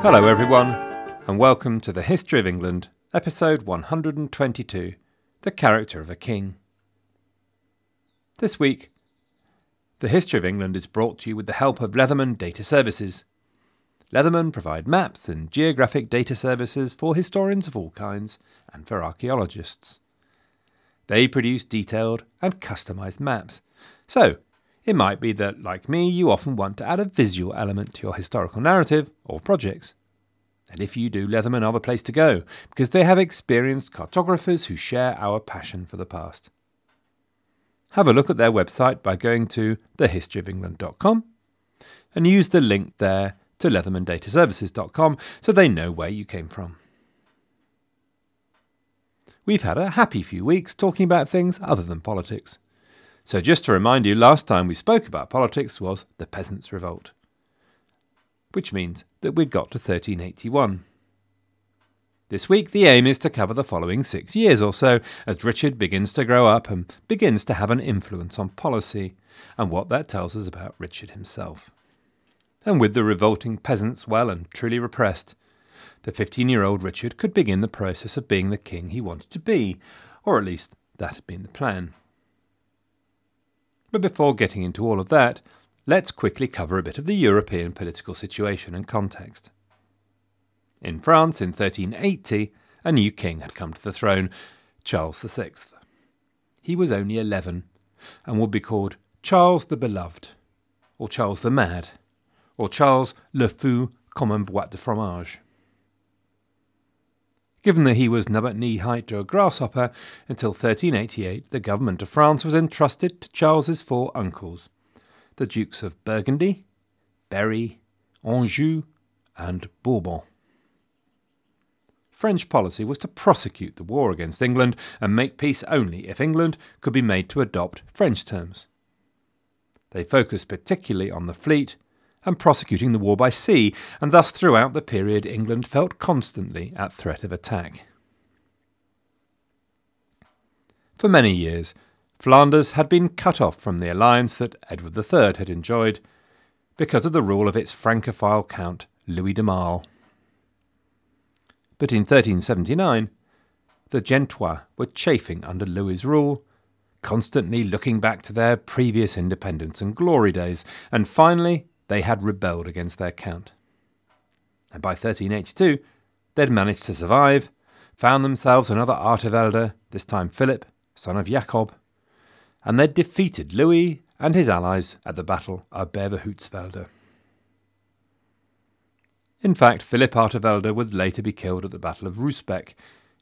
Hello, everyone, and welcome to the History of England, episode 122 The Character of a King. This week, the History of England is brought to you with the help of Leatherman Data Services. Leatherman provide maps and geographic data services for historians of all kinds and for archaeologists. They produce detailed and customised maps. So, it might be that, like me, you often want to add a visual element to your historical narrative or projects. And if you do, Leatherman are the place to go, because they have experienced cartographers who share our passion for the past. Have a look at their website by going to thehistoryofengland.com and use the link there to leathermandataservices.com so they know where you came from. We've had a happy few weeks talking about things other than politics. So, just to remind you, last time we spoke about politics was the Peasants' Revolt which means that we've got to 1381. This week, the aim is to cover the following six years or so as Richard begins to grow up and begins to have an influence on policy, and what that tells us about Richard himself. And with the revolting peasants well and truly repressed, the 15 year old Richard could begin the process of being the king he wanted to be, or at least that had been the plan. But before getting into all of that, let's quickly cover a bit of the European political situation and context. In France in 1380, a new king had come to the throne, Charles VI. He was only 11 and would be called Charles the Beloved, or Charles the Mad, or Charles le Fou comme un boîte de fromage. Given that he was at knee height to a grasshopper, until 1388 the government of France was entrusted to Charles's four uncles, the Dukes of Burgundy, Berry, Anjou, and Bourbon. French policy was to prosecute the war against England and make peace only if England could be made to adopt French terms. They focused particularly on the fleet and prosecuting the war by sea, and thus throughout the period England felt constantly at threat of attack. For many years, Flanders had been cut off from the alliance that Edward III had enjoyed because of the rule of its Francophile Count Louis de Marle. But in 1379, the Gentois were chafing under Louis's rule, constantly looking back to their previous independence and glory days, and finally they had rebelled against their count. And by 1382, they'd managed to survive, found themselves another Artevelde, this time Philip, son of Jacob, and they'd defeated Louis and his allies at the Battle of Beverhoutsveld. In fact, Philip Artevelde would later be killed at the Battle of Rysbeck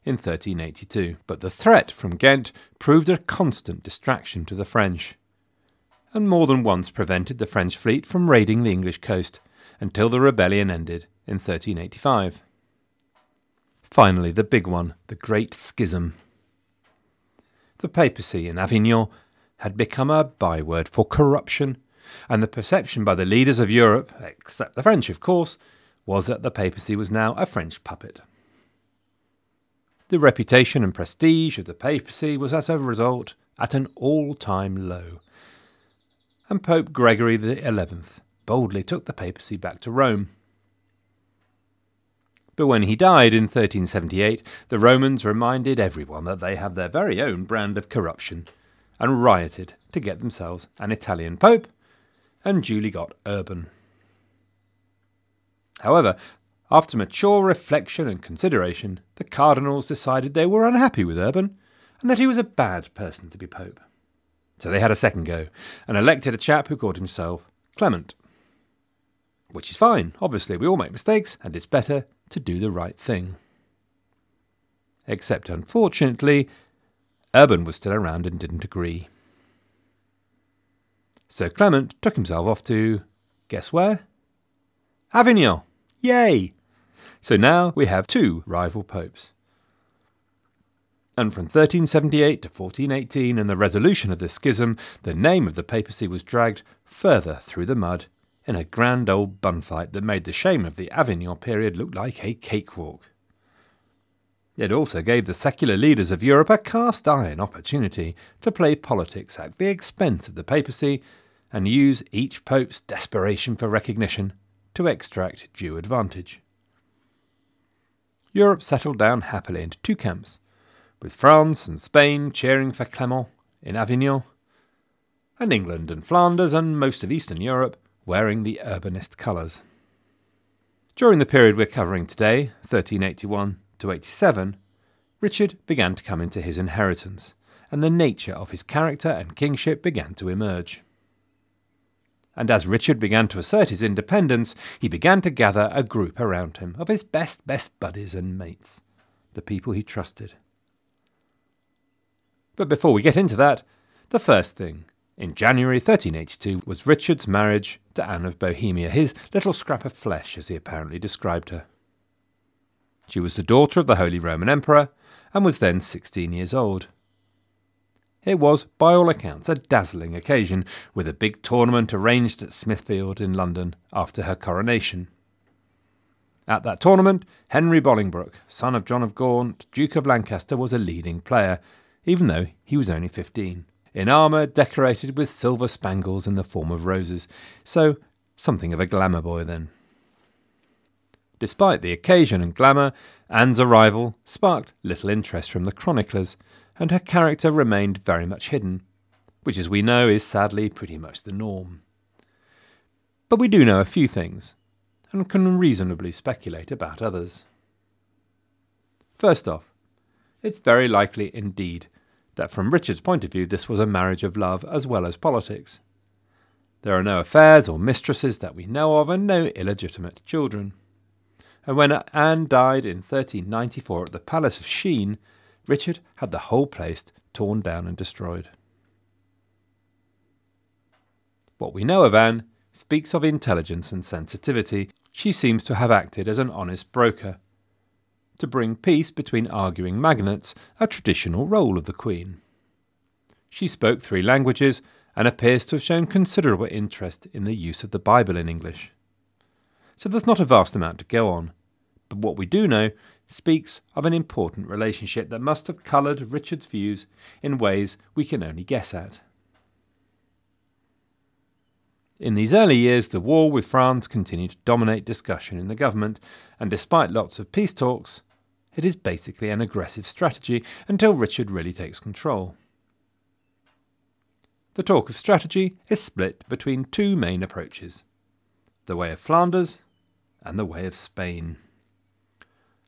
in 1382, but the threat from Ghent proved a constant distraction to the French, and more than once prevented the French fleet from raiding the English coast until the rebellion ended in 1385. Finally, the big one, the Great Schism. The papacy in Avignon had become a byword for corruption, and the perception by the leaders of Europe, except the French, of course, was that the papacy was now a French puppet. The reputation and prestige of the papacy was as a result at an all time low, and Pope Gregory XI boldly took the papacy back to Rome. But when he died in 1378, the Romans reminded everyone that they had their very own brand of corruption and rioted to get themselves an Italian pope, and duly got Urban. However, after mature reflection and consideration, the cardinals decided they were unhappy with Urban and that he was a bad person to be pope. So they had a second go and elected a chap who called himself Clement. Which is fine, obviously, we all make mistakes, and it's better to do the right thing. Except, unfortunately, Urban was still around and didn't agree. So Clement took himself off to, guess where? Avignon! Yay! So now we have two rival popes. And from 1378 to 1418 and the resolution of the schism, the name of the papacy was dragged further through the mud in a grand old bun fight that made the shame of the Avignon period look like a cakewalk. It also gave the secular leaders of Europe a cast iron opportunity to play politics at the expense of the papacy and use each pope's desperation for recognition to extract due advantage. Europe settled down happily into two camps, with France and Spain cheering for Clement in Avignon, and England and Flanders and most of Eastern Europe wearing the urbanist colours. During the period we're covering today, 1381 to 87, Richard began to come into his inheritance, and the nature of his character and kingship began to emerge. And as Richard began to assert his independence, he began to gather a group around him of his best, best buddies and mates, the people he trusted. But before we get into that, the first thing, in January 1382, was Richard's marriage to Anne of Bohemia, his little scrap of flesh, as he apparently described her. She was the daughter of the Holy Roman Emperor and was then 16 years old. It was, by all accounts, a dazzling occasion, with a big tournament arranged at Smithfield in London after her coronation. At that tournament, Henry Bolingbroke, son of John of Gaunt, Duke of Lancaster, was a leading player, even though he was only fifteen, in armour decorated with silver spangles in the form of roses, so something of a glamour boy then. Despite the occasion and glamour, Anne's arrival sparked little interest from the chroniclers, and her character remained very much hidden, which, as we know, is sadly pretty much the norm. But we do know a few things, and can reasonably speculate about others. First off, it's very likely indeed that from Richard's point of view this was a marriage of love as well as politics. There are no affairs or mistresses that we know of, and no illegitimate children. And when Anne died in 1394 at the Palace of Sheen, Richard had the whole place torn down and destroyed. What we know of Anne speaks of intelligence and sensitivity. She seems to have acted as an honest broker. To bring peace between arguing magnates, a traditional role of the Queen. She spoke three languages and appears to have shown considerable interest in the use of the Bible in English. So there's not a vast amount to go on, but what we do know speaks of an important relationship that must have coloured Richard's views in ways we can only guess at. In these early years, the war with France continued to dominate discussion in the government, and despite lots of peace talks, it is basically an aggressive strategy until Richard really takes control. The talk of strategy is split between two main approaches the way of Flanders and the way of Spain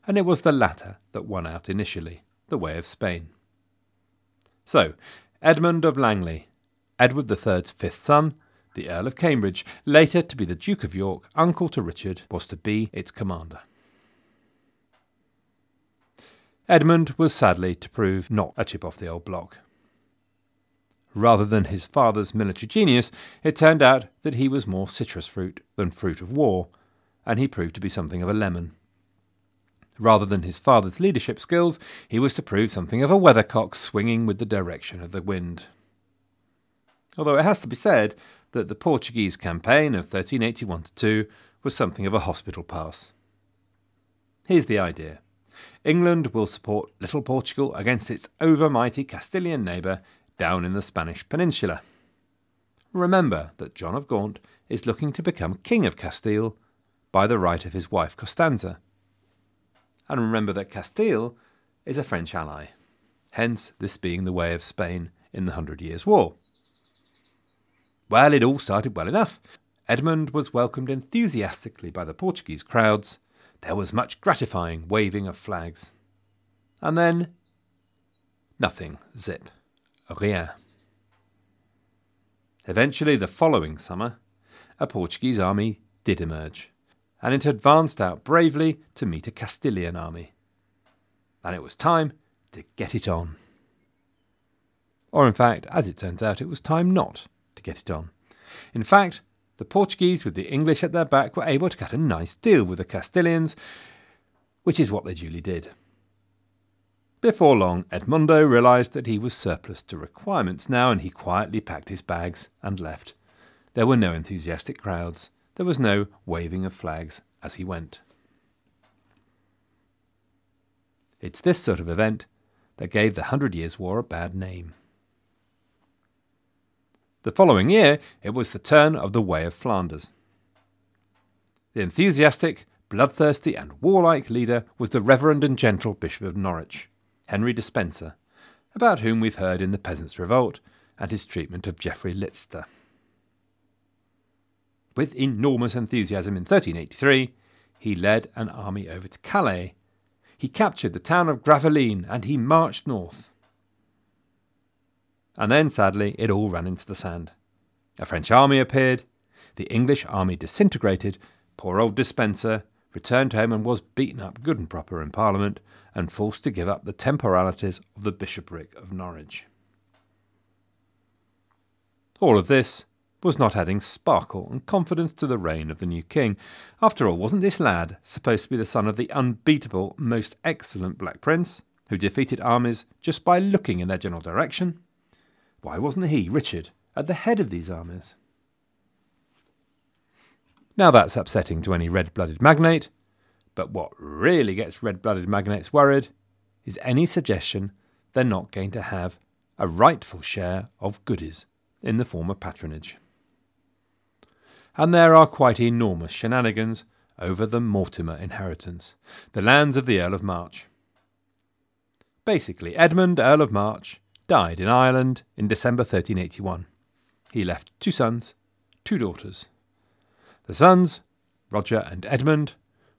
and it was the latter that won out initially, the way of Spain. So, Edmund of Langley, Edward III's fifth son, the Earl of Cambridge, later to be the Duke of York, uncle to Richard, was to be its commander. Edmund was sadly to prove not a chip off the old block. Rather than his father's military genius, it turned out that he was more citrus fruit than fruit of war, and he proved to be something of a lemon. Rather than his father's leadership skills, he was to prove something of a weathercock swinging with the direction of the wind. Although it has to be said that the Portuguese campaign of 1381 2 was something of a hospital pass. Here's the idea England will support little Portugal against its overmighty Castilian neighbour down in the Spanish peninsula. Remember that John of Gaunt is looking to become King of Castile by the right of his wife Costanza and remember that Castile is a French ally, hence this being the way of Spain in the Hundred Years' War. Well, it all started well enough. Edmund was welcomed enthusiastically by the Portuguese crowds. There was much gratifying waving of flags. And then, nothing, zip, rien. Eventually, the following summer, a Portuguese army did emerge and it advanced out bravely to meet a Castilian army. And it was time to get it on. Or, in fact, as it turns out, it was time not to get it on. In fact, the Portuguese, with the English at their back, were able to cut a nice deal with the Castilians, which is what they duly did. Before long, Edmundo realized that he was surplus to requirements now, and he quietly packed his bags and left. There were no enthusiastic crowds. There was no waving of flags as he went. It's this sort of event that gave the Hundred Years' War a bad name. The following year, it was the turn of the Way of Flanders. The enthusiastic bloodthirsty and warlike leader was the Reverend and Gentle Bishop of Norwich, Henry Despenser, about whom we've heard in the Peasants' Revolt and his treatment of Geoffrey Litster. With enormous enthusiasm in 1383, he led an army over to Calais. He captured the town of Gravelines and he marched north. And then, sadly, it all ran into the sand. A French army appeared, the English army disintegrated, poor old Despenser returned home and was beaten up good and proper in Parliament and forced to give up the temporalities of the bishopric of Norwich. All of this was not adding sparkle and confidence to the reign of the new king. After all, wasn't this lad supposed to be the son of the unbeatable, most excellent Black Prince, who defeated armies just by looking in their general direction? Why wasn't he, Richard, at the head of these armies? Now that's upsetting to any red blooded magnate, but what really gets red blooded magnates worried is any suggestion they're not going to have a rightful share of goodies in the form of patronage and there are quite enormous shenanigans over the Mortimer inheritance, the lands of the Earl of March. Basically, Edmund, Earl of March, died in Ireland in December 1381. He left two sons, two daughters. The sons, Roger and Edmund,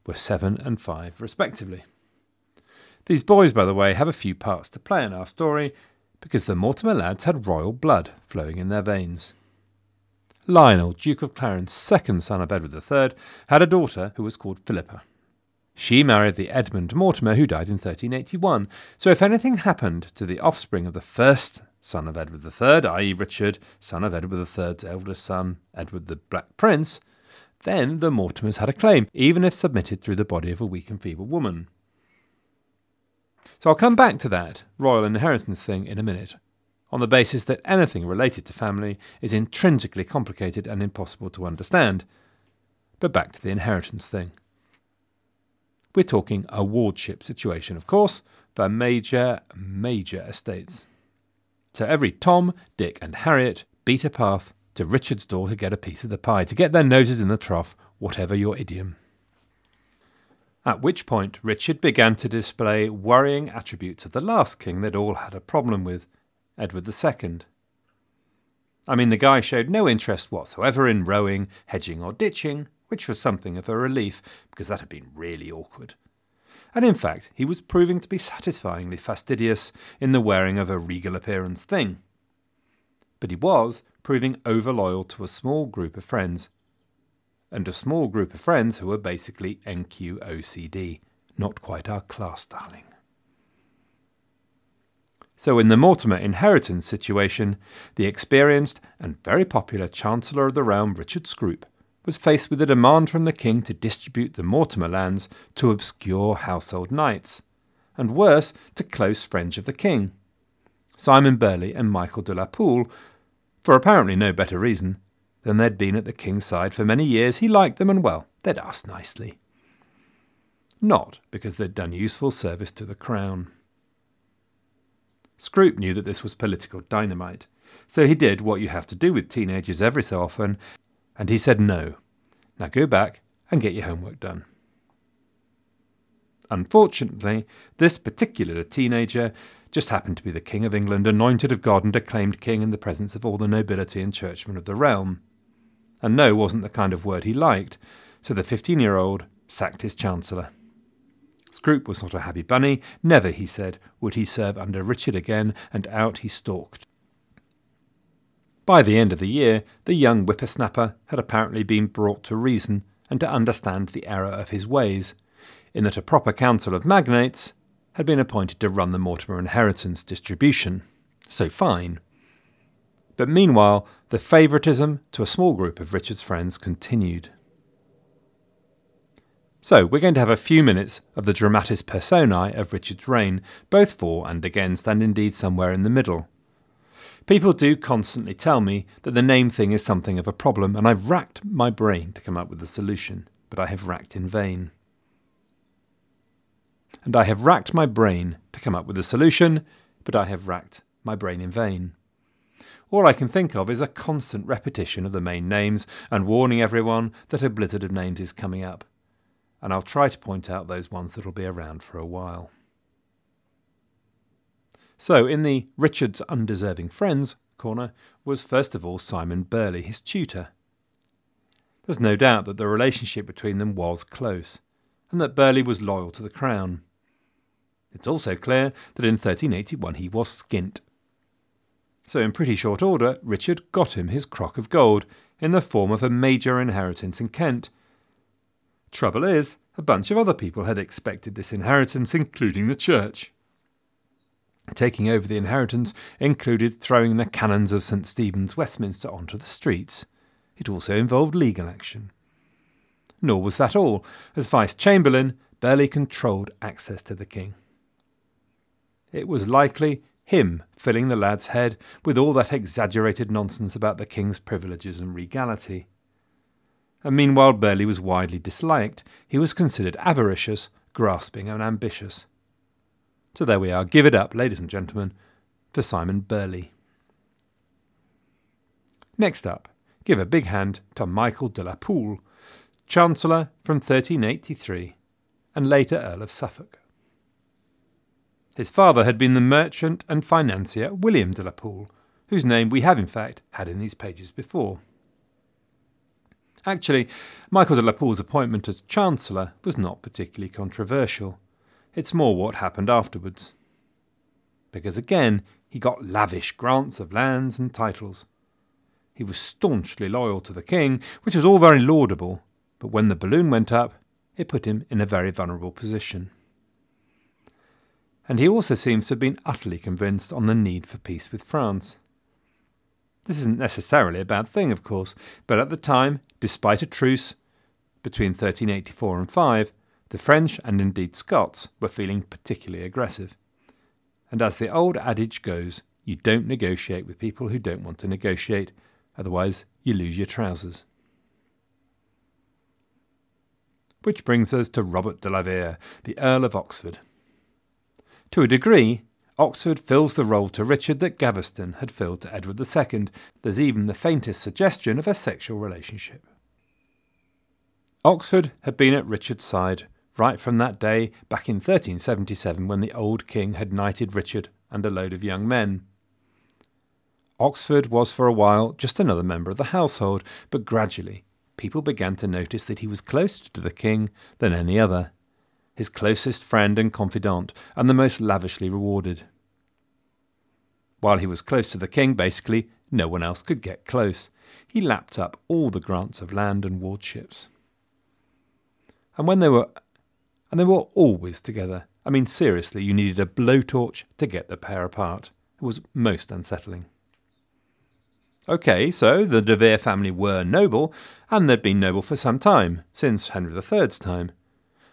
were seven and five, respectively. These boys, by the way, have a few parts to play in our story because the Mortimer lads had royal blood flowing in their veins. Lionel, Duke of Clarence, second son of Edward III, had a daughter who was called Philippa. She married the Edmund Mortimer who died in 1381, so if anything happened to the offspring of the first son of Edward III, i.e., Richard, son of Edward III's eldest son, Edward the Black Prince, then the Mortimers had a claim, even if submitted through the body of a weak and feeble woman. So I'll come back to that royal inheritance thing in a minute on the basis that anything related to family is intrinsically complicated and impossible to understand. But back to the inheritance thing. We're talking a wardship situation, of course, for major, major estates. So every Tom, Dick, and Harriet beat a path to Richard's door to get a piece of the pie, to get their noses in the trough, whatever your idiom. At which point Richard began to display worrying attributes of the last king they'd all had a problem with Edward II. I mean, the guy showed no interest whatsoever in rowing, hedging, or ditching, which was something of a relief, because that had been really awkward. And in fact, he was proving to be satisfyingly fastidious in the wearing of a regal appearance thing. But he was proving over loyal to a small group of friends, and a small group of friends who were basically NQOCD, not quite our class darling. So, in the Mortimer inheritance situation, the experienced and very popular Chancellor of the Realm, Richard Scrope, was faced with a demand from the king to distribute the Mortimer lands to obscure household knights, and worse, to close friends of the king, Simon Burley and Michael de la Pole, for apparently no better reason than they'd been at the king's side for many years. He liked them, and well, they'd asked nicely. Not because they'd done useful service to the crown. Scrope knew that this was political dynamite, so he did what you have to do with teenagers every so often, and he said no. Now go back and get your homework done. Unfortunately, this particular teenager just happened to be the King of England, anointed of God and acclaimed king in the presence of all the nobility and churchmen of the realm. And no wasn't the kind of word he liked, so the fifteen year old sacked his chancellor. Scrope was not a happy bunny. Never, he said, would he serve under Richard again, and out he stalked. By the end of the year, the young whippersnapper had apparently been brought to reason and to understand the error of his ways, in that a proper council of magnates had been appointed to run the Mortimer inheritance distribution. So fine. But meanwhile, the favouritism to a small group of Richard's friends continued. So, we're going to have a few minutes of the dramatis personae of Richard's reign, both for and against, and indeed somewhere in the middle. People do constantly tell me that the name thing is something of a problem, and I've racked my brain to come up with a solution, but I have racked in vain. And I have racked my brain to come up with a solution, but I have racked my brain in vain. All I can think of is a constant repetition of the main names and warning everyone that a blizzard of names is coming up and I'll try to point out those ones that'll be around for a while. So, in the Richard's Undeserving Friends corner was first of all Simon Burley, his tutor. There's no doubt that the relationship between them was close, and that Burley was loyal to the crown. It's also clear that in 1381 he was skint. So, in pretty short order, Richard got him his crock of gold in the form of a major inheritance in Kent. Trouble is, a bunch of other people had expected this inheritance, including the church. Taking over the inheritance included throwing the canons of St Stephen's Westminster onto the streets. It also involved legal action. Nor was that all. As Vice Chamberlain, Burley controlled access to the king. It was likely him filling the lad's head with all that exaggerated nonsense about the king's privileges and regality. And meanwhile, Burley was widely disliked. He was considered avaricious, grasping, and ambitious. So there we are. Give it up, ladies and gentlemen, for Simon Burley. Next up, give a big hand to Michael de la Pole, Chancellor from 1383 and later Earl of Suffolk. His father had been the merchant and financier William de la Pole, whose name we have in fact had in these pages before. Actually, Michael de la Pole's appointment as Chancellor was not particularly controversial. It's more what happened afterwards. Because again, he got lavish grants of lands and titles. He was staunchly loyal to the king, which was all very laudable, but when the balloon went up, it put him in a very vulnerable position. And he also seems to have been utterly convinced on the need for peace with France. This isn't necessarily a bad thing, of course, but at the time, despite a truce between 1384 and 5, the French and indeed Scots were feeling particularly aggressive. And as the old adage goes, you don't negotiate with people who don't want to negotiate, otherwise, you lose your trousers. Which brings us to Robert de la Vere, the Earl of Oxford. To a degree, Oxford fills the role to Richard that Gaveston had filled to Edward II. There's even the faintest suggestion of a sexual relationship. Oxford had been at Richard's side right from that day back in 1377 when the old king had knighted Richard and a load of young men. Oxford was for a while just another member of the household, but gradually people began to notice that he was closer to the king than any other, his closest friend and confidant, and the most lavishly rewarded. While he was close to the king, basically, no one else could get close. He lapped up all the grants of land and wardships. And when they were and they were always together. I mean, seriously, you needed a blowtorch to get the pair apart. It was most unsettling. OK, so the De Vere family were noble, and they'd been noble for some time, since Henry III's time.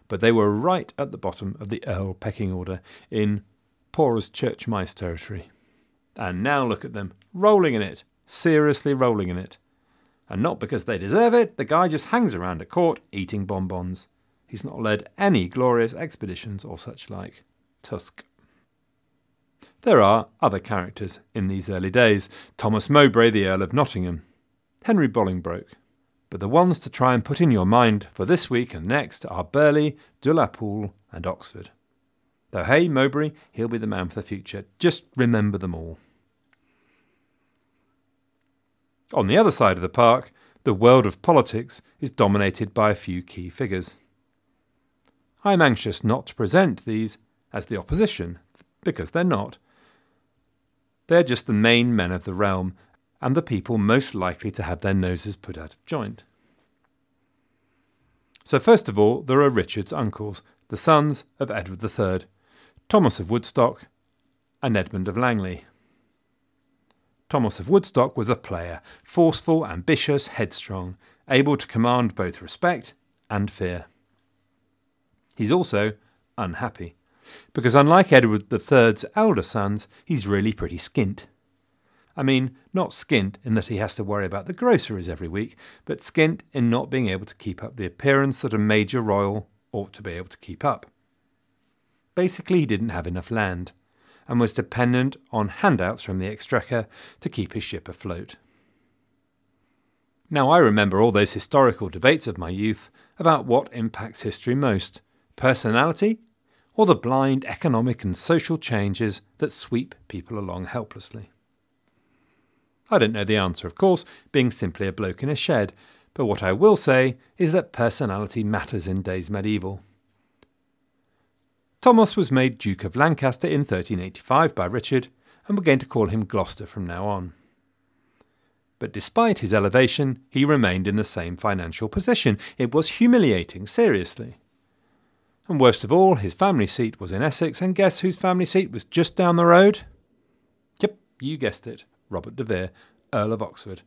But they were right at the bottom of the Earl pecking order in poor as church mice territory. And now look at them, rolling in it, seriously rolling in it. And not because they deserve it, the guy just hangs around at court eating bonbons. He's not led any glorious expeditions or such like. Tusk. There are other characters in these early days Thomas Mowbray, the Earl of Nottingham, Henry Bolingbroke. But the ones to try and put in your mind for this week and next are Burley, de la Pole, and Oxford. Though, hey, Mowbray, he'll be the man for the future. Just remember them all. On the other side of the park, the world of politics is dominated by a few key figures. I am anxious not to present these as the opposition, because they're not. They're just the main men of the realm, and the people most likely to have their noses put out of joint. So, first of all, there are Richard's uncles, the sons of Edward III, Thomas of Woodstock, and Edmund of Langley. Thomas of Woodstock was a player, forceful, ambitious, headstrong, able to command both respect and fear. He's also unhappy, because unlike Edward III's elder sons, he's really pretty skint. I mean, not skint in that he has to worry about the groceries every week, but skint in not being able to keep up the appearance that a major royal ought to be able to keep up. Basically, he didn't have enough land, and was dependent on handouts from the Exchequer to keep his ship afloat. Now, I remember all those historical debates of my youth about what impacts history most personality or the blind economic and social changes that sweep people along helplessly. I don't know the answer, of course, being simply a bloke in a shed, but what I will say is that personality matters in days medieval. Thomas was made Duke of Lancaster in 1385 by Richard, and we're going to call him Gloucester from now on. But despite his elevation, he remained in the same financial position. It was humiliating, seriously. And worst of all, his family seat was in Essex, and guess whose family seat was just down the road? Yep, you guessed it, Robert de Vere, Earl of Oxford,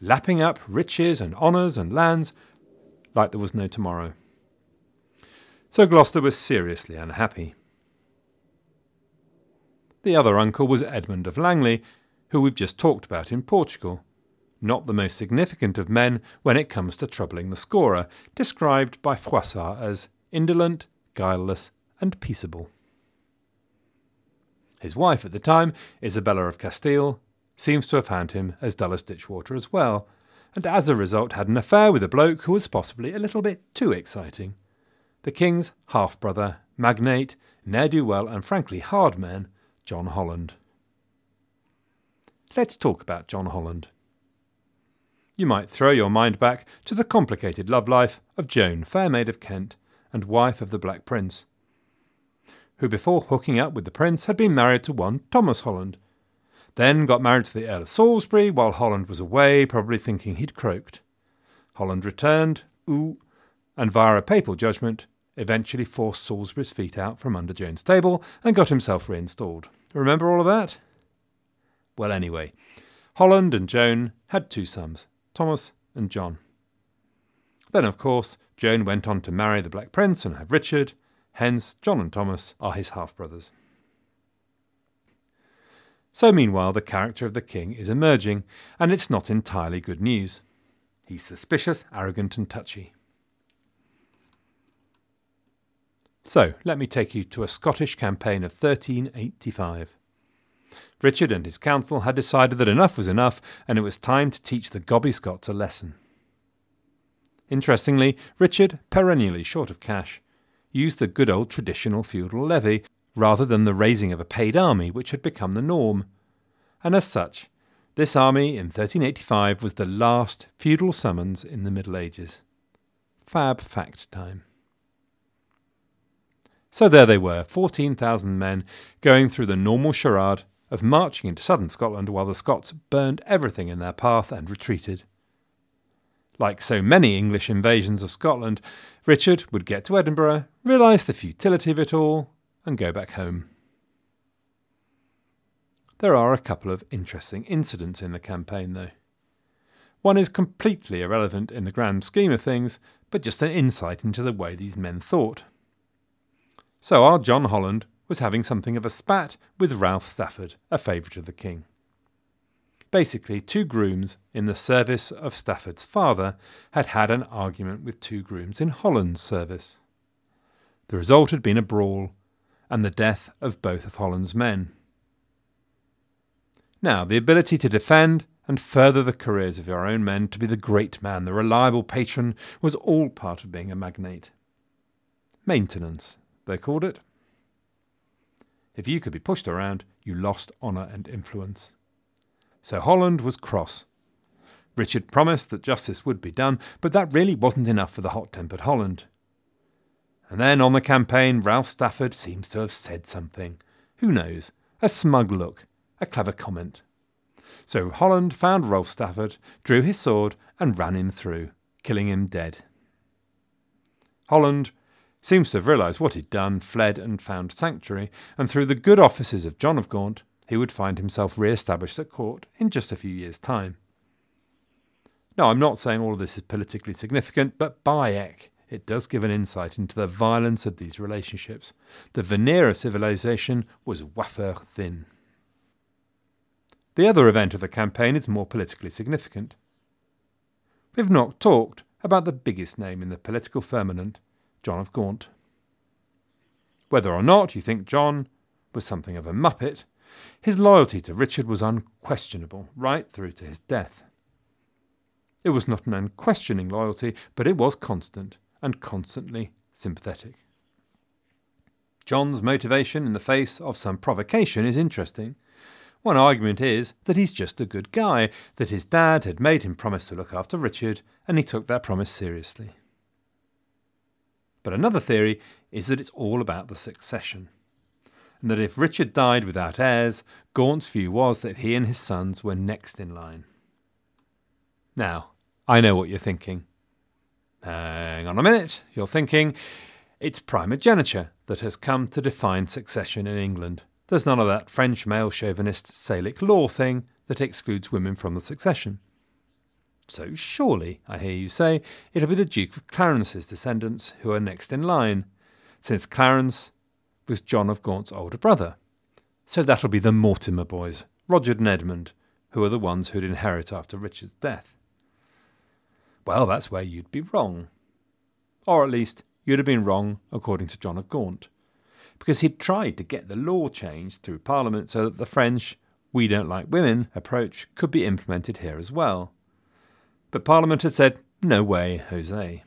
lapping up riches and honours and lands like there was no tomorrow. So Gloucester was seriously unhappy. The other uncle was Edmund of Langley, who we've just talked about in Portugal, not the most significant of men when it comes to troubling the scorer, described by Froissart as indolent, guileless, and peaceable. His wife at the time, Isabella of Castile, seems to have found him as dull as ditchwater as well, and as a result had an affair with a bloke who was possibly a little bit too exciting. The king's half brother, magnate, ne'er do well, and frankly hard man, John Holland. Let's talk about John Holland you might throw your mind back to the complicated love life of Joan, fair maid of Kent, and wife of the Black Prince, who before hooking up with the Prince had been married to one Thomas Holland, then got married to the Earl of Salisbury while Holland was away, probably thinking he'd croaked. Holland returned, ooh, and via a papal judgment, eventually forced Salisbury's feet out from under Joan's table and got himself reinstalled. Remember all of that? Well, anyway, Holland and Joan had two sons, Thomas, and John. Then, of course, Joan went on to marry the Black Prince and have Richard, hence, John and Thomas are his half brothers. So, meanwhile, the character of the king is emerging, and it's not entirely good news. He's suspicious, arrogant, and touchy. So, let me take you to a Scottish campaign of 1385. Richard and his council had decided that enough was enough and it was time to teach the Gobby Scots a lesson. Interestingly, Richard, perennially short of cash, used the good old traditional feudal levy rather than the raising of a paid army which had become the norm. And as such, this army in 1385 was the last feudal summons in the Middle Ages. Fab fact time. So there they were, 14,000 men, going through the normal charade of marching into southern Scotland while the Scots burned everything in their path and retreated. Like so many English invasions of Scotland, Richard would get to Edinburgh, realise the futility of it all, and go back home. There are a couple of interesting incidents in the campaign, though. One is completely irrelevant in the grand scheme of things, but just an insight into the way these men thought. So our John Holland was having something of a spat with Ralph Stafford, a favourite of the king. Basically, two grooms in the service of Stafford's father had had an argument with two grooms in Holland's service. The result had been a brawl, and the death of both of Holland's men. Now, the ability to defend and further the careers of your own men to be the great man, the reliable patron, was all part of being a magnate. Maintenance, they called it. If you could be pushed around, you lost honour and influence. So Holland was cross. Richard promised that justice would be done, but that really wasn't enough for the hot tempered Holland. And then on the campaign, Ralph Stafford seems to have said something. Who knows? A smug look, a clever comment. So Holland found Ralph Stafford, drew his sword, and ran him through, killing him dead. Holland seems to have realised what he'd done, fled and found sanctuary, and through the good offices of John of Gaunt, he would find himself re established at court in just a few years' time. Now, I'm not saying all of this is politically significant, but by Eck, it does give an insight into the violence of these relationships. The veneer of civilization was wafer thin. The other event of the campaign is more politically significant. We've not talked about the biggest name in the political firmament, John of Gaunt. Whether or not you think John was something of a muppet, his loyalty to Richard was unquestionable right through to his death. It was not an unquestioning loyalty, but it was constant and constantly sympathetic. John's motivation in the face of some provocation is interesting. One argument is that he's just a good guy, that his dad had made him promise to look after Richard, and he took that promise seriously. But another theory is that it's all about the succession, and that if Richard died without heirs, Gaunt's view was that he and his sons were next in line. Now, I know what you're thinking. Hang on a minute, you're thinking it's primogeniture that has come to define succession in England. There's none of that French male chauvinist Salic law thing that excludes women from the succession. So surely, I hear you say, it'll be the Duke of Clarence's descendants who are next in line, since Clarence was John of Gaunt's older brother. So that'll be the Mortimer boys, Roger and Edmund, who are the ones who'd inherit after Richard's death. Well, that's where you'd be wrong. Or at least, you'd have been wrong according to John of Gaunt because he'd tried to get the law changed through Parliament so that the French we don't like women approach could be implemented here as well. But Parliament had said, no way, Jose.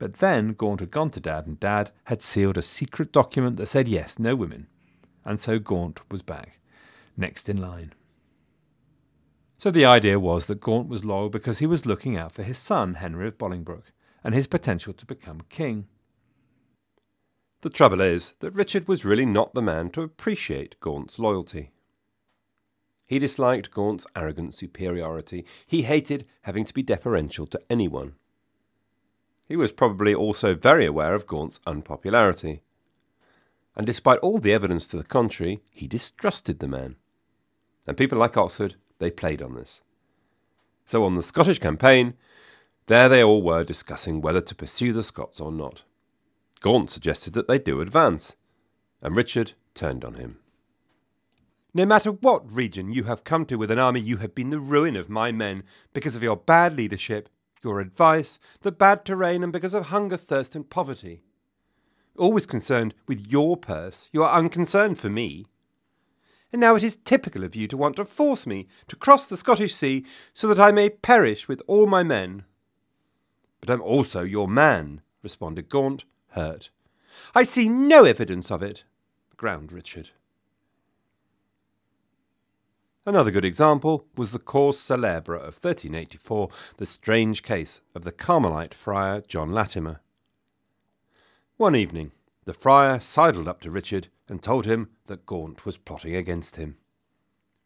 But then Gaunt had gone to Dad, and Dad had sealed a secret document that said yes, no women. And so Gaunt was back, next in line. So the idea was that Gaunt was loyal because he was looking out for his son, Henry of Bolingbroke, and his potential to become king. The trouble is that Richard was really not the man to appreciate Gaunt's loyalty. He disliked Gaunt's arrogant superiority. He hated having to be deferential to anyone. He was probably also very aware of Gaunt's unpopularity. And despite all the evidence to the contrary, he distrusted the man. And people like Oxford, they played on this. So on the Scottish campaign, there they all were discussing whether to pursue the Scots or not. Gaunt suggested that they do advance, and Richard turned on him. No matter what region you have come to with an army, you have been the ruin of my men because of your bad leadership, your advice, the bad terrain, and because of hunger, thirst, and poverty. Always concerned with your purse, you are unconcerned for me. And now it is typical of you to want to force me to cross the Scottish Sea so that I may perish with all my men. But I'm also your man, responded Gaunt, hurt. I see no evidence of it, ground Richard. Another good example was the cause célèbre of 1384, the strange case of the Carmelite friar John Latimer. One evening, the friar sidled up to Richard and told him that Gaunt was plotting against him.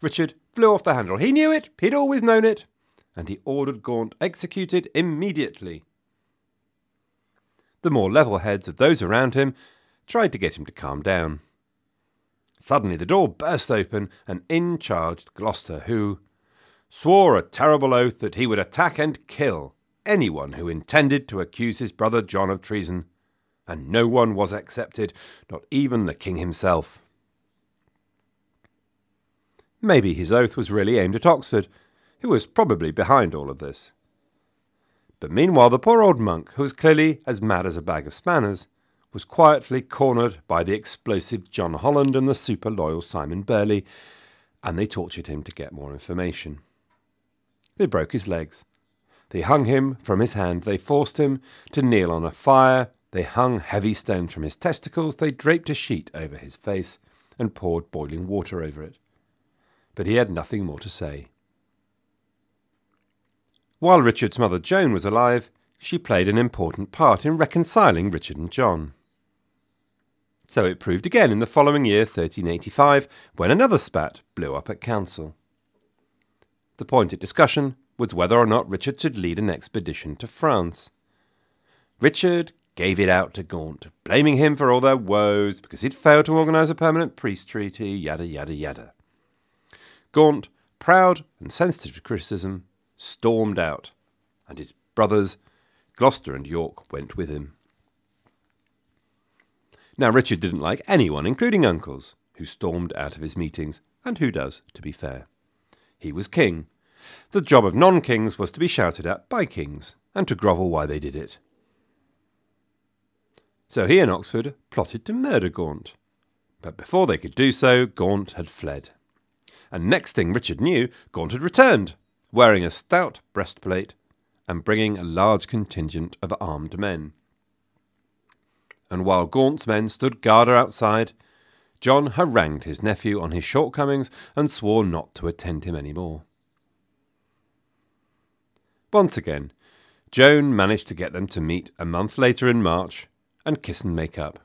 Richard flew off the handle. He knew it, he'd always known it, and he ordered Gaunt executed immediately. The more level heads of those around him tried to get him to calm down. Suddenly the door burst open, and in charged Gloucester, who swore a terrible oath that he would attack and kill anyone who intended to accuse his brother John of treason, and no one was accepted, not even the king himself. Maybe his oath was really aimed at Oxford, who was probably behind all of this. But meanwhile, the poor old monk, who was clearly as mad as a bag of spanners, was quietly cornered by the explosive John Holland and the super loyal Simon Burley, and they tortured him to get more information. They broke his legs. They hung him from his hand. They forced him to kneel on a fire. They hung heavy stones from his testicles. They draped a sheet over his face and poured boiling water over it. But he had nothing more to say. While Richard's mother Joan was alive, she played an important part in reconciling Richard and John. So it proved again in the following year, 1385, when another spat blew up at council. The point of discussion was whether or not Richard should lead an expedition to France. Richard gave it out to Gaunt, blaming him for all their woes because he'd failed to organise a permanent peace treaty, yada yada yada. Gaunt, proud and sensitive to criticism, stormed out, and his brothers, Gloucester and York, went with him. Now, Richard didn't like anyone, including uncles, who stormed out of his meetings, and who does, to be fair. He was king. The job of non kings was to be shouted at by kings, and to grovel why they did it. So he and Oxford plotted to murder Gaunt. But before they could do so, Gaunt had fled. And next thing Richard knew, Gaunt had returned, wearing a stout breastplate and bringing a large contingent of armed men. And while Gaunt's men stood guard outside, John harangued his nephew on his shortcomings and swore not to attend him any more. Once again, Joan managed to get them to meet a month later in March and kiss and make up.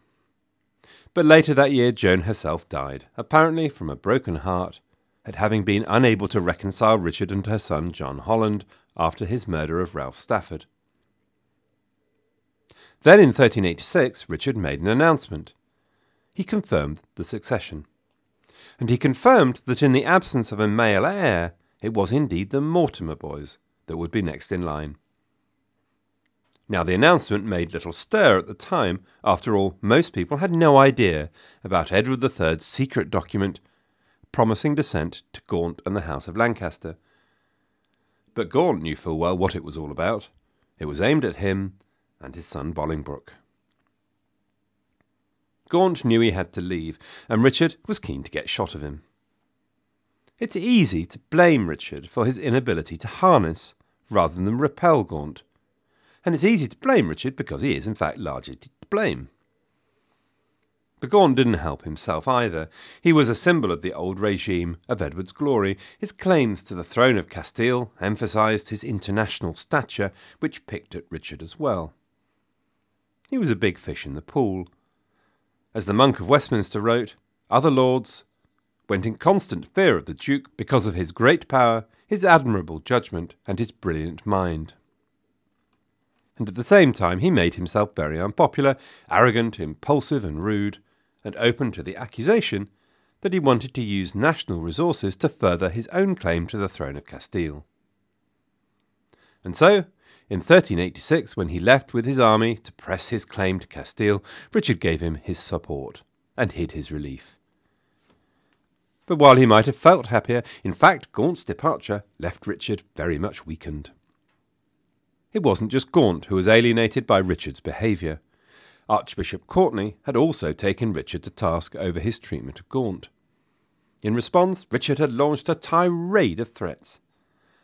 But later that year, Joan herself died, apparently from a broken heart, at having been unable to reconcile Richard and her son John Holland after his murder of Ralph Stafford. Then in 1386, Richard made an announcement. He confirmed the succession. And he confirmed that in the absence of a male heir, it was indeed the Mortimer boys that would be next in line. Now, the announcement made little stir at the time. After all, most people had no idea about Edward III's secret document promising descent to Gaunt and the House of Lancaster. But Gaunt knew full well what it was all about. It was aimed at him and his son Bolingbroke. Gaunt knew he had to leave, and Richard was keen to get shot of him. It's easy to blame Richard for his inability to harness rather than repel Gaunt and it's easy to blame Richard because he is, in fact, largely to blame. But Gaunt didn't help himself either. He was a symbol of the old regime of Edward's glory. His claims to the throne of Castile emphasised his international stature, which picked at Richard as well. He was a big fish in the pool. As the monk of Westminster wrote, other lords went in constant fear of the Duke because of his great power, his admirable judgment, and his brilliant mind and at the same time he made himself very unpopular, arrogant, impulsive, and rude, and open to the accusation that he wanted to use national resources to further his own claim to the throne of Castile. And so, in 1386, when he left with his army to press his claim to Castile, Richard gave him his support and hid his relief. But while he might have felt happier, in fact, Gaunt's departure left Richard very much weakened. It wasn't just Gaunt who was alienated by Richard's behaviour. Archbishop Courtenay had also taken Richard to task over his treatment of Gaunt. In response, Richard had launched a tirade of threats,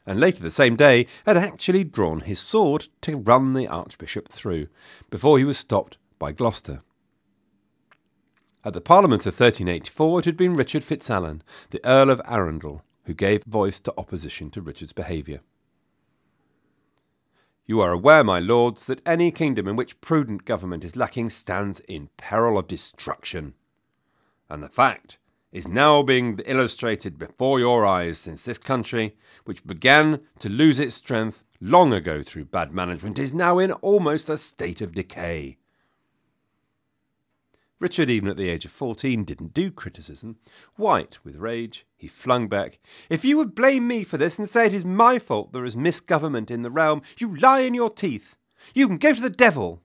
and later the same day had actually drawn his sword to run the Archbishop through, before he was stopped by Gloucester. At the Parliament of 1384 it had been Richard FitzAlan, the Earl of Arundel, who gave voice to opposition to Richard's behaviour. You are aware, my lords, that any kingdom in which prudent government is lacking stands in peril of destruction. And the fact is now being illustrated before your eyes since this country, which began to lose its strength long ago through bad management, is now in almost a state of decay. Richard, even at the age of 14, didn't do criticism. White with rage, he flung back, If you would blame me for this and say it is my fault there is misgovernment in the realm, you lie in your teeth. You can go to the devil.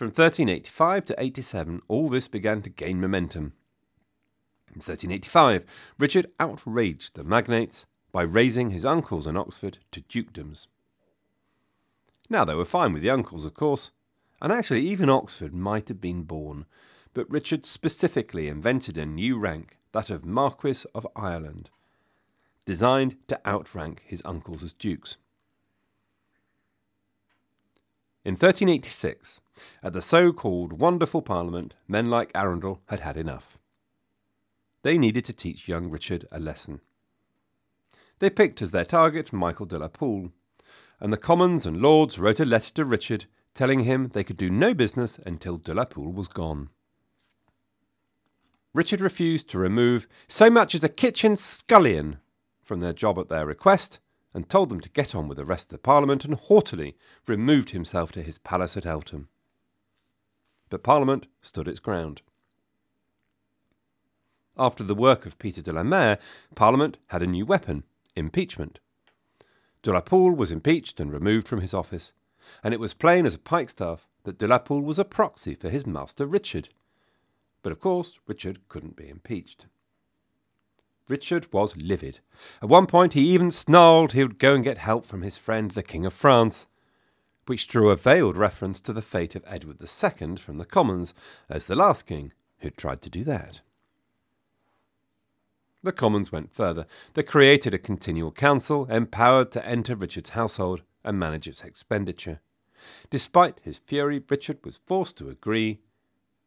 From 1385 to 87, all this began to gain momentum. In 1385, Richard outraged the magnates by raising his uncles in Oxford to dukedoms. Now, they were fine with the uncles, of course, and actually, even Oxford might have been borne, but Richard specifically invented a new rank, that of Marquis of Ireland, designed to outrank his uncles as dukes. In 1386, at the so called Wonderful Parliament, men like Arundel had had enough. They needed to teach young Richard a lesson. They picked as their target Michael de la Pole, and the Commons and Lords wrote a letter to Richard telling him they could do no business until de la Pole was gone. Richard refused to remove so much as a kitchen scullion from their job at their request, and told them to get on with the rest of the Parliament, and haughtily removed himself to his palace at Eltham. But Parliament stood its ground. After the work of Peter de la Mare, Parliament had a new weapon impeachment. De la Pole was impeached and removed from his office, and it was plain as a pikestaff that de la Pole was a proxy for his master Richard. But of course, Richard couldn't be impeached. Richard was livid. At one point, he even snarled he would go and get help from his friend the King of France, which drew a veiled reference to the fate of Edward II from the Commons as the last king who tried to do that. The Commons went further. They created a continual council empowered to enter Richard's household and manage its expenditure. Despite his fury, Richard was forced to agree,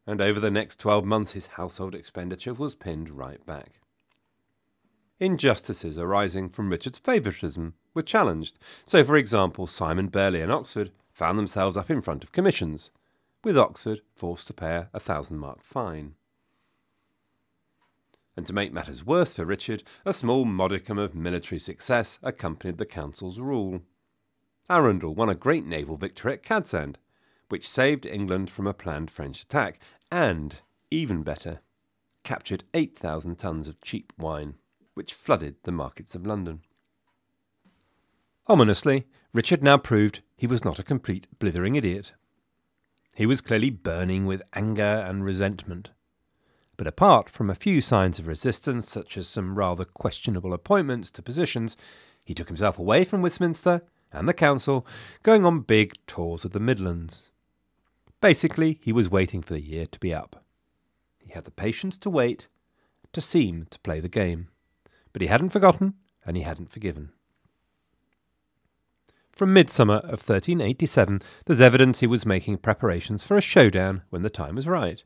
and over the next 12 months his household expenditure was pinned right back. Injustices arising from Richard's favouritism were challenged. So, for example, Simon Burley and Oxford found themselves up in front of commissions, with Oxford forced to pay a thousand mark fine. And to make matters worse for Richard, a small modicum of military success accompanied the council's rule. Arundel won a great naval victory at Cadsand, which saved England from a planned French attack, and, even better, captured 8,000 tons of cheap wine, which flooded the markets of London. Ominously, Richard now proved he was not a complete blithering idiot. He was clearly burning with anger and resentment. But apart from a few signs of resistance, such as some rather questionable appointments to positions, he took himself away from Westminster and the Council, going on big tours of the Midlands. Basically, he was waiting for the year to be up. He had the patience to wait, to seem to play the game. But he hadn't forgotten, and he hadn't forgiven. From midsummer of 1387, there's evidence he was making preparations for a showdown when the time was right.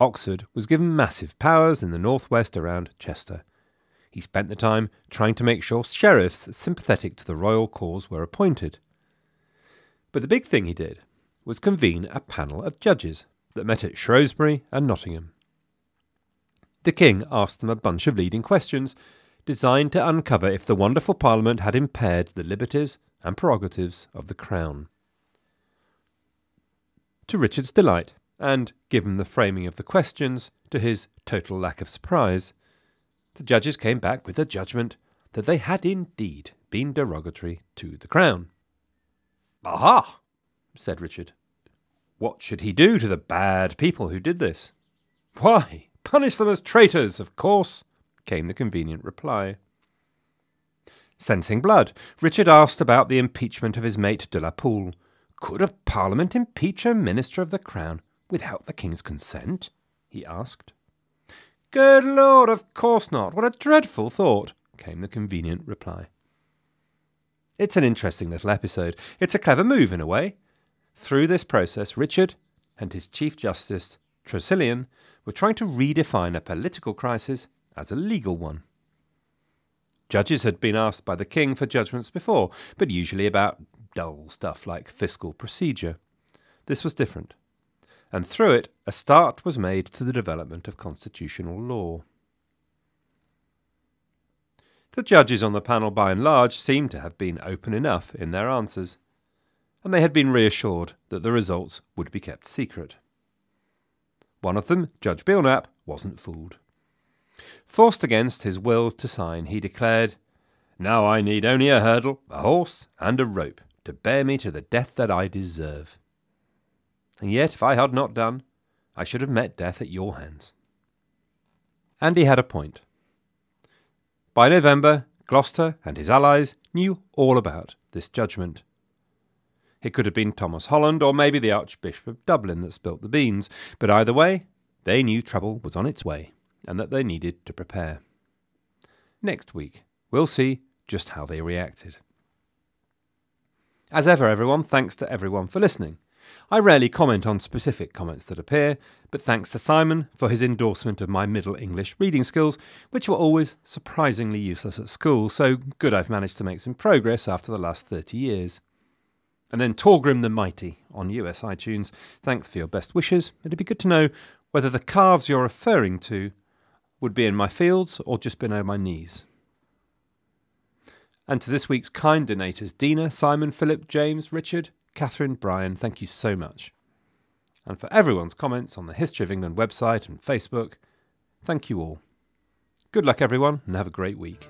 Oxford was given massive powers in the northwest around Chester. He spent the time trying to make sure sheriffs sympathetic to the royal cause were appointed. But the big thing he did was convene a panel of judges that met at Shrewsbury and Nottingham. The king asked them a bunch of leading questions designed to uncover if the wonderful Parliament had impaired the liberties and prerogatives of the Crown. To Richard's delight, and given the framing of the questions, to his total lack of surprise, the judges came back with a judgment that they had indeed been derogatory to the Crown. Aha! said Richard. What should he do to the bad people who did this? Why, punish them as traitors, of course, came the convenient reply. Sensing blood, Richard asked about the impeachment of his mate de la Pole. Could a parliament impeach a minister of the crown without the king's consent? he asked. Good Lord, of course not. What a dreadful thought, came the convenient reply. It's an interesting little episode. It's a clever move in a way. Through this process, Richard and his Chief Justice, Tressilian, were trying to redefine a political crisis as a legal one. Judges had been asked by the king for judgments before, but usually about dull stuff like fiscal procedure. This was different, and through it a start was made to the development of constitutional law. The judges on the panel, by and large, seemed to have been open enough in their answers, and they had been reassured that the results would be kept secret. One of them, Judge Belknap, wasn't fooled. Forced against his will to sign, he declared, Now I need only a hurdle, a horse, and a rope to bear me to the death that I deserve. And yet, if I had not done, I should have met death at your hands. And he had a point. By November, Gloucester and his allies knew all about this judgment. It could have been Thomas Holland or maybe the Archbishop of Dublin that spilt the beans, but either way, they knew trouble was on its way and that they needed to prepare. Next week, we'll see just how they reacted. As ever, everyone, thanks to everyone for listening. I rarely comment on specific comments that appear, but thanks to Simon for his endorsement of my Middle English reading skills, which were always surprisingly useless at school, so good I've managed to make some progress after the last 30 years. And then Torgrim the Mighty on US iTunes, thanks for your best wishes. It'd be good to know whether the calves you're referring to would be in my fields or just below my knees. And to this week's kind donators Dina, Simon, Philip, James, Richard, Catherine, Brian, thank you so much. And for everyone's comments on the History of England website and Facebook, thank you all. Good luck, everyone, and have a great week.